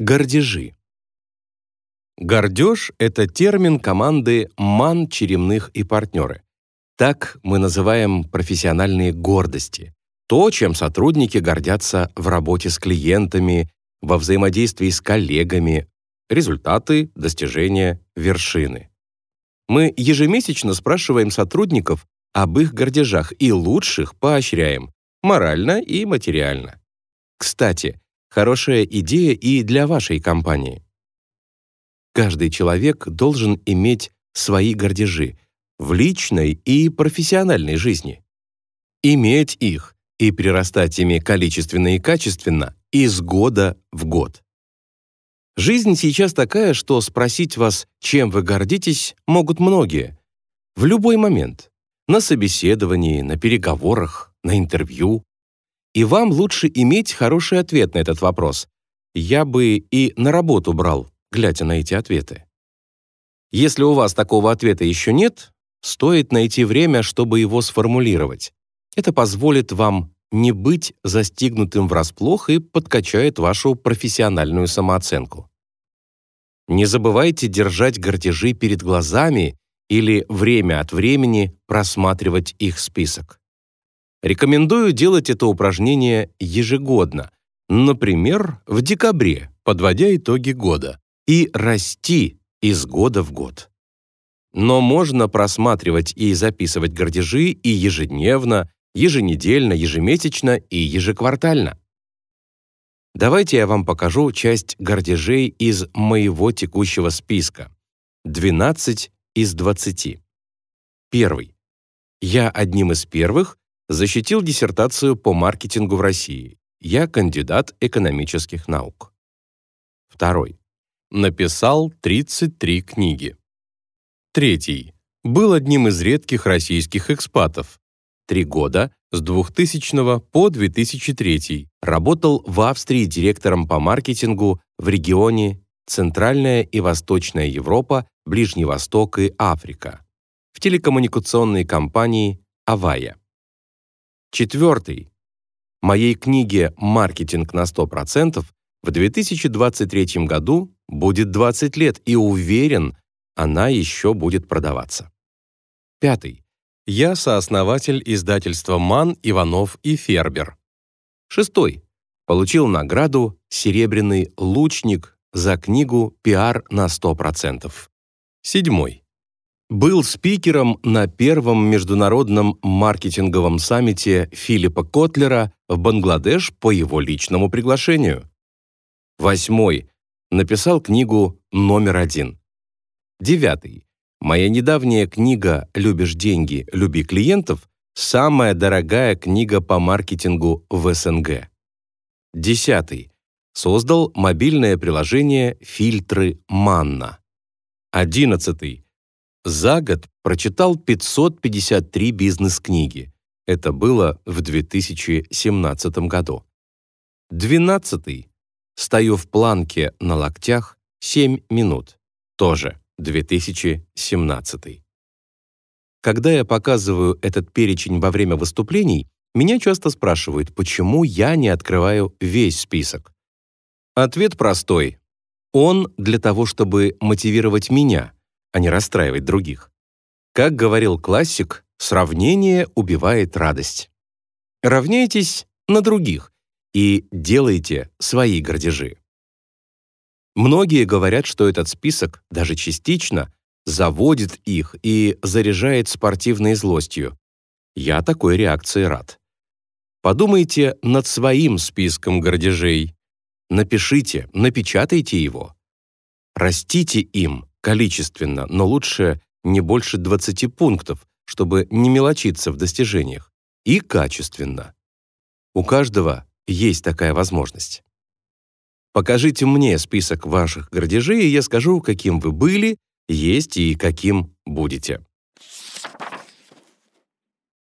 Гордежи. Гордеж — это термин команды МАН, Черемных и партнеры. Так мы называем профессиональные гордости. То, чем сотрудники гордятся в работе с клиентами, во взаимодействии с коллегами, результаты, достижения, вершины. Мы ежемесячно спрашиваем сотрудников об их гордежах и лучших поощряем, морально и материально. Кстати, Хорошая идея и для вашей компании. Каждый человек должен иметь свои гордежи в личной и профессиональной жизни. Иметь их и прирастать ими количественно и качественно из года в год. Жизнь сейчас такая, что спросить вас, чем вы гордитесь, могут многие. В любой момент. На собеседовании, на переговорах, на интервью, и вам лучше иметь хороший ответ на этот вопрос. Я бы и на работу брал, глядя на эти ответы. Если у вас такого ответа еще нет, стоит найти время, чтобы его сформулировать. Это позволит вам не быть застигнутым врасплох и подкачает вашу профессиональную самооценку. Не забывайте держать гордежи перед глазами или время от времени просматривать их список. Рекомендую делать это упражнение ежегодно, например, в декабре, подводя итоги года, и расти из года в год. Но можно просматривать и записывать гордежи и ежедневно, еженедельно, ежемесячно и ежеквартально. Давайте я вам покажу часть гордежей из моего текущего списка. 12 из 20. Первый. Я одним из первых Защитил диссертацию по маркетингу в России. Я кандидат экономических наук. Второй. Написал 33 книги. Третий. Был одним из редких российских экспатов. Три года, с 2000 по 2003, работал в Австрии директором по маркетингу в регионе Центральная и Восточная Европа, Ближний Восток и Африка в телекоммуникационной компании «Авая». Четвертый. Моей книге «Маркетинг на 100% в 2023 году будет 20 лет, и уверен, она еще будет продаваться. Пятый. Я сооснователь издательства «Ман, Иванов и Фербер». Шестой. Получил награду «Серебряный лучник» за книгу «Пиар на 100%». Седьмой был спикером на первом международном маркетинговом саммите Филиппа Котлера в Бангладеш по его личному приглашению. Восьмой. Написал книгу «Номер один». Девятый. Моя недавняя книга «Любишь деньги, люби клиентов» самая дорогая книга по маркетингу в СНГ. Десятый. Создал мобильное приложение «Фильтры Манна». Одиннадцатый за год прочитал 553 бизнес-книги. Это было в 2017 году. 12. Стою в планке на локтях 7 минут. Тоже 2017. Когда я показываю этот перечень во время выступлений, меня часто спрашивают, почему я не открываю весь список. Ответ простой. Он для того, чтобы мотивировать меня – а не расстраивать других. Как говорил классик, сравнение убивает радость. Равняйтесь на других и делайте свои гордежи. Многие говорят, что этот список, даже частично, заводит их и заряжает спортивной злостью. Я такой реакции рад. Подумайте над своим списком гордежей. Напишите, напечатайте его. Растите им, количественно, но лучше не больше 20 пунктов, чтобы не мелочиться в достижениях, и качественно. У каждого есть такая возможность. Покажите мне список ваших гордежей, и я скажу, каким вы были, есть и каким будете.